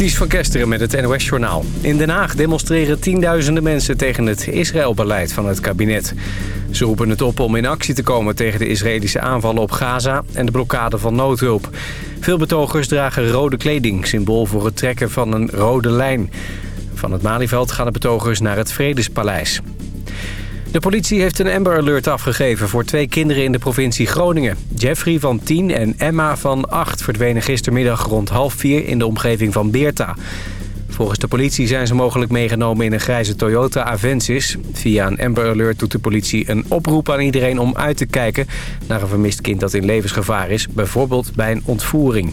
Ties van Kesteren met het NOS-journaal. In Den Haag demonstreren tienduizenden mensen tegen het Israël-beleid van het kabinet. Ze roepen het op om in actie te komen tegen de Israëlische aanvallen op Gaza... en de blokkade van noodhulp. Veel betogers dragen rode kleding, symbool voor het trekken van een rode lijn. Van het Malieveld gaan de betogers naar het Vredespaleis. De politie heeft een Amber Alert afgegeven voor twee kinderen in de provincie Groningen. Jeffrey van 10 en Emma van 8 verdwenen gistermiddag rond half vier in de omgeving van Beerta. Volgens de politie zijn ze mogelijk meegenomen in een grijze Toyota Avensis. Via een Amber Alert doet de politie een oproep aan iedereen om uit te kijken... naar een vermist kind dat in levensgevaar is, bijvoorbeeld bij een ontvoering.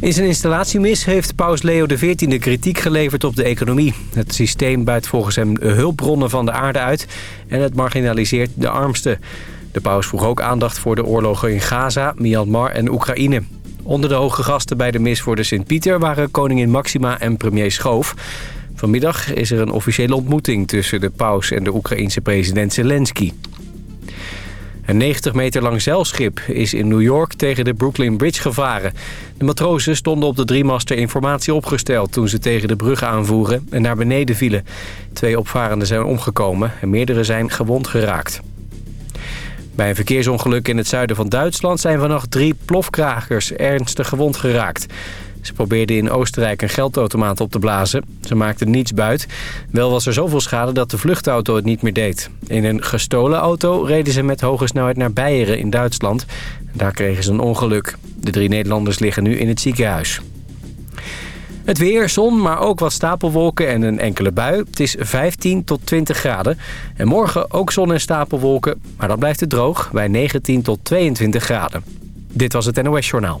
In zijn installatiemis heeft paus Leo XIV kritiek geleverd op de economie. Het systeem buit volgens hem hulpbronnen van de aarde uit en het marginaliseert de armsten. De paus vroeg ook aandacht voor de oorlogen in Gaza, Myanmar en Oekraïne. Onder de hoge gasten bij de mis voor de Sint-Pieter waren koningin Maxima en premier Schoof. Vanmiddag is er een officiële ontmoeting tussen de paus en de Oekraïense president Zelensky. Een 90 meter lang zeilschip is in New York tegen de Brooklyn Bridge gevaren. De matrozen stonden op de driemaster informatie opgesteld toen ze tegen de brug aanvoeren en naar beneden vielen. Twee opvarenden zijn omgekomen en meerdere zijn gewond geraakt. Bij een verkeersongeluk in het zuiden van Duitsland zijn vannacht drie plofkragers ernstig gewond geraakt. Ze probeerden in Oostenrijk een geldautomaat op te blazen. Ze maakten niets buit. Wel was er zoveel schade dat de vluchtauto het niet meer deed. In een gestolen auto reden ze met hoge snelheid naar Beieren in Duitsland. Daar kregen ze een ongeluk. De drie Nederlanders liggen nu in het ziekenhuis. Het weer, zon, maar ook wat stapelwolken en een enkele bui. Het is 15 tot 20 graden. En morgen ook zon en stapelwolken, maar dan blijft het droog bij 19 tot 22 graden. Dit was het NOS Journaal.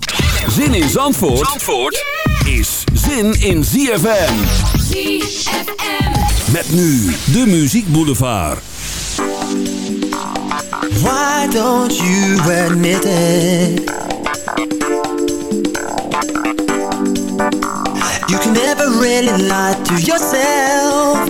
Zin in Zandvoort? Zandvoort? is zin in ZFM. ZFM. Met nu de Muziek Boulevard. Why don't you admit it? You can never really lie to yourself.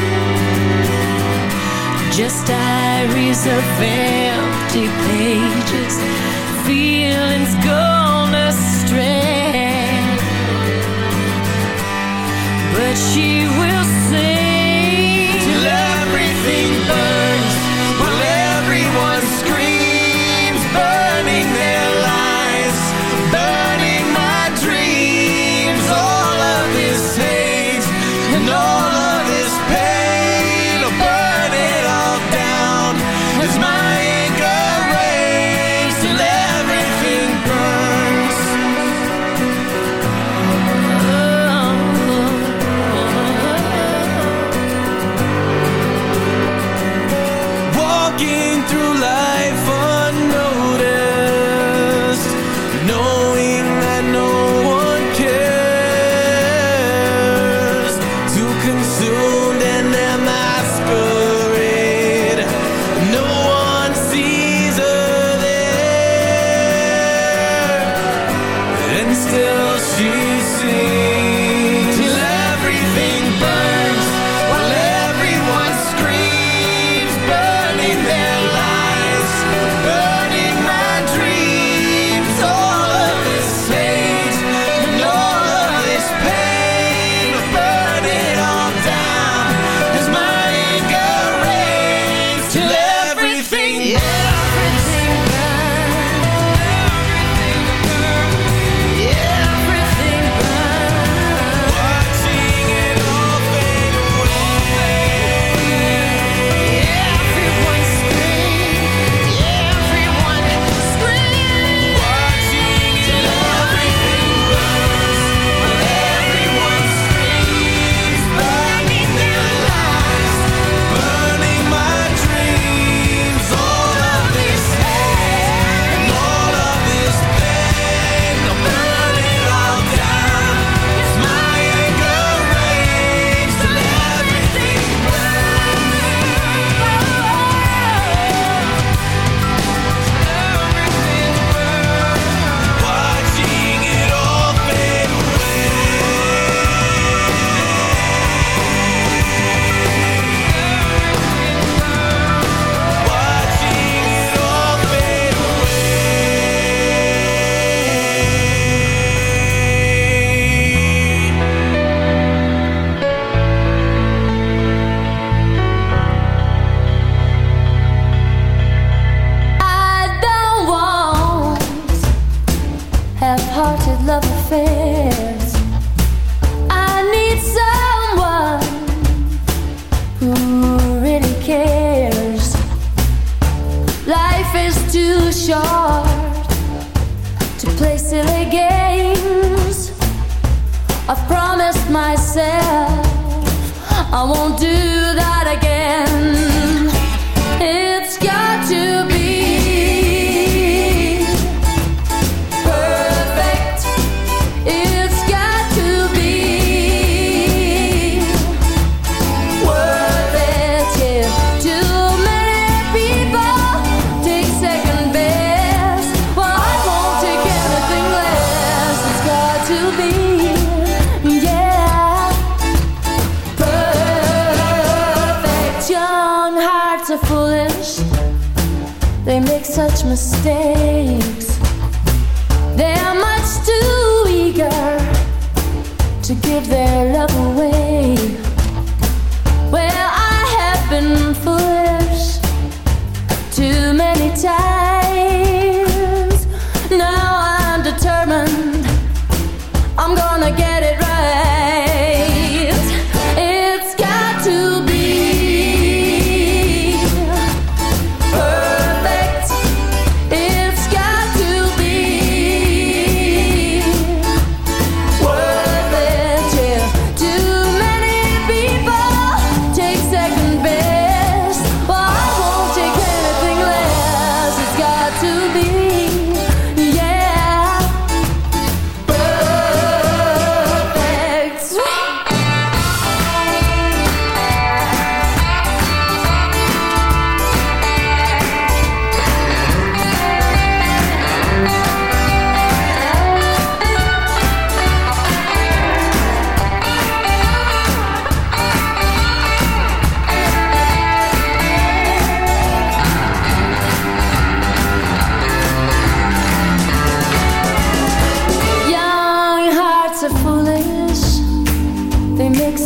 Just diaries of empty pages. Feelings gone astray. But she will sing. Till everything burns.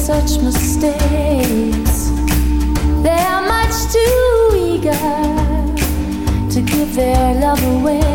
such mistakes. They are much too eager to give their love away.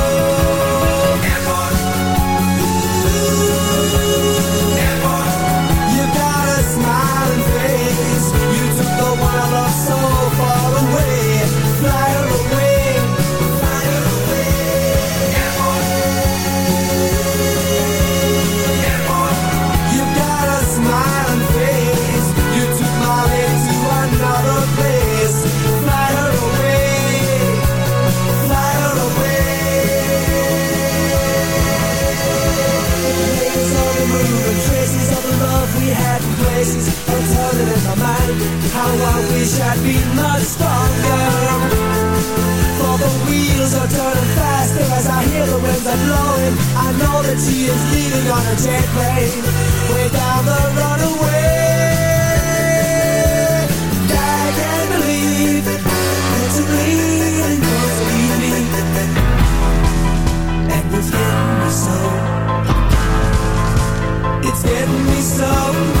I wish I'd been much stronger. For the wheels are turning faster as I hear the winds are blowing. I know that she is leaving on a jet plane Way down the runaway. I can't believe that you're bleeding to me And it's getting me so. It's getting me so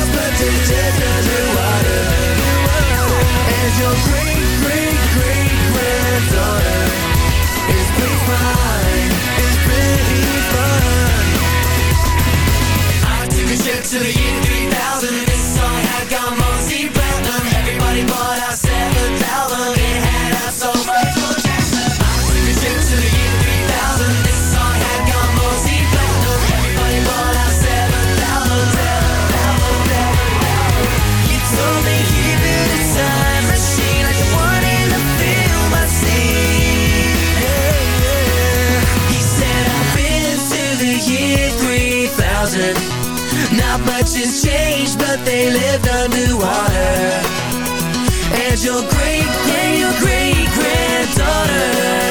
mine is pretty fun. I took a trip to the end. fortunes changed, but they lived underwater. And your great, great, your great granddaughter.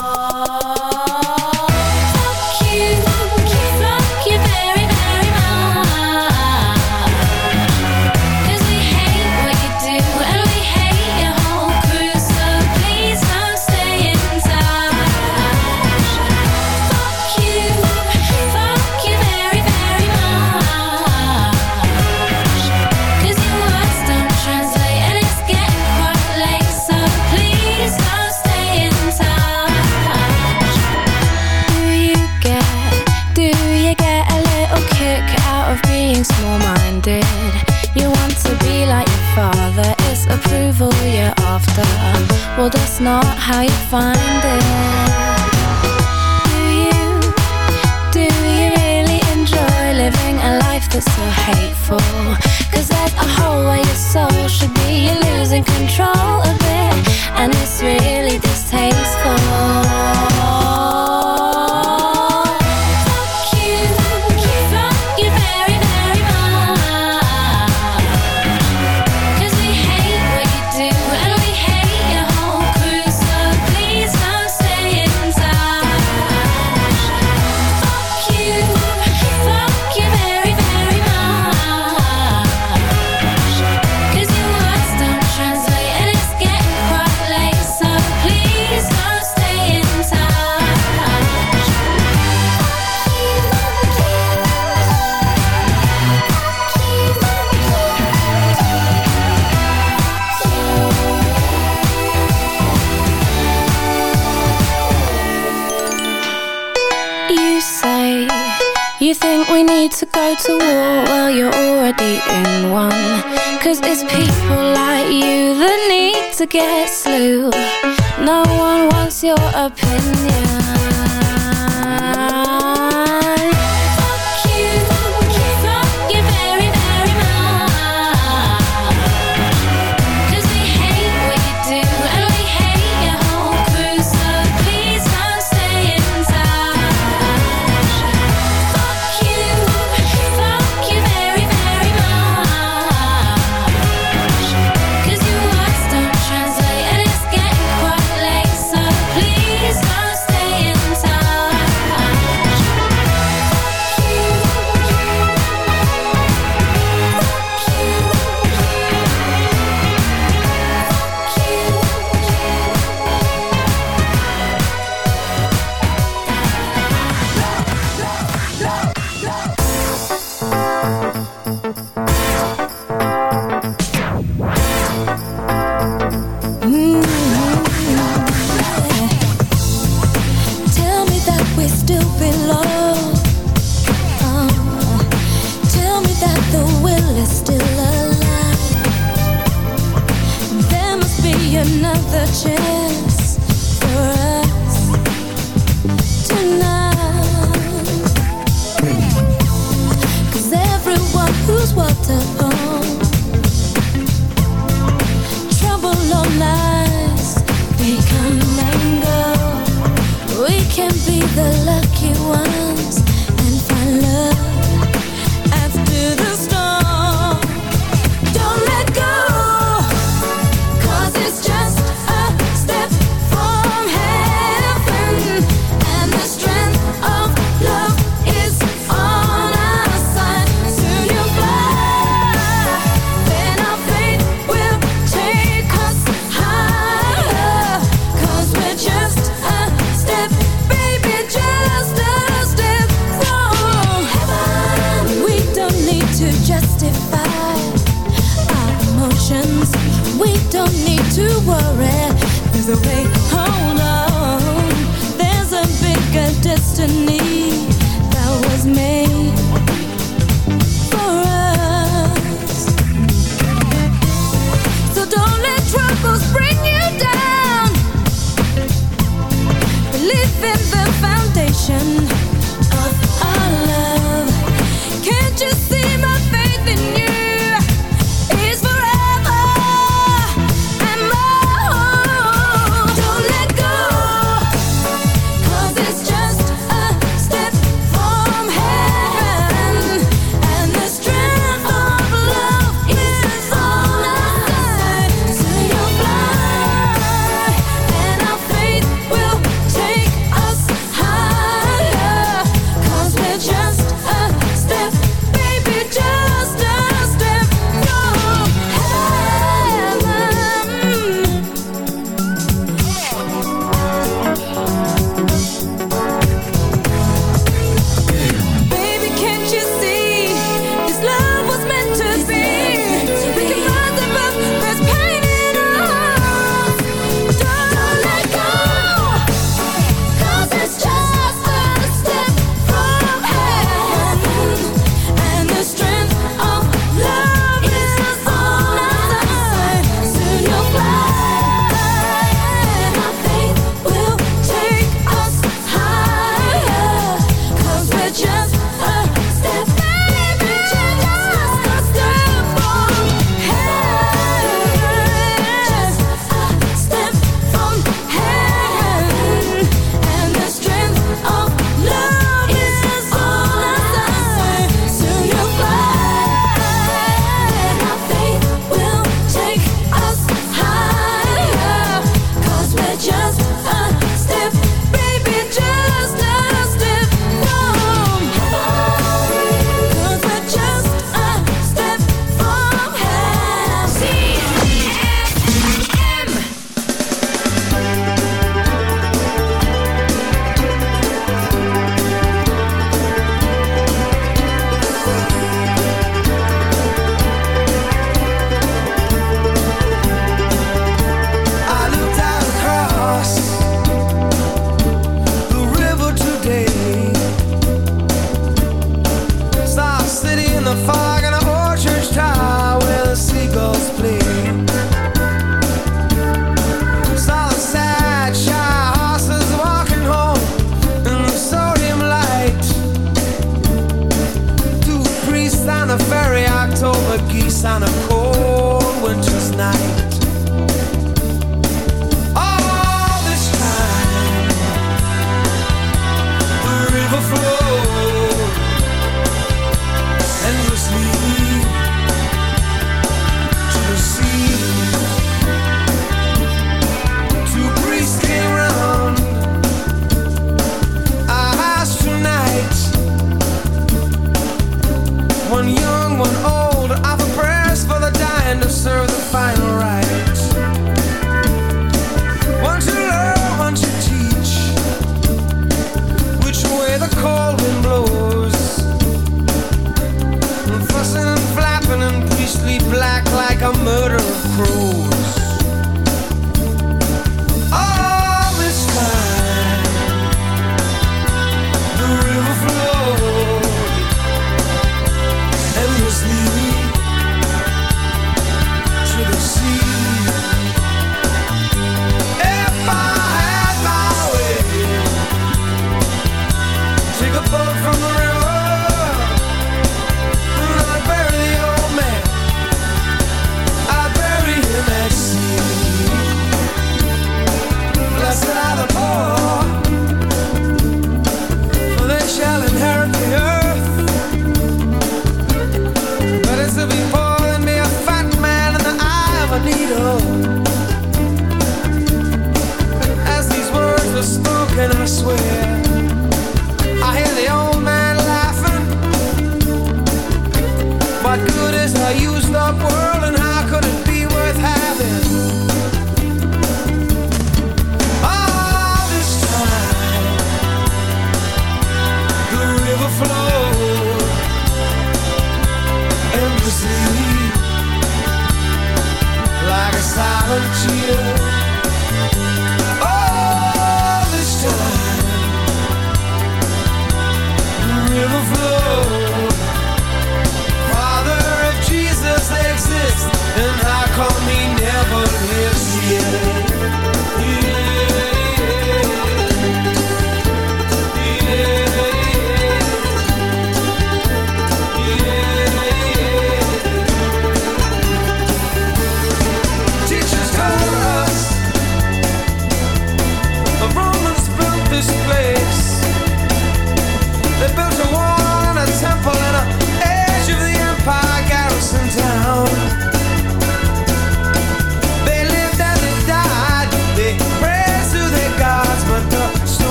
Well, that's not how you find it. your opinion.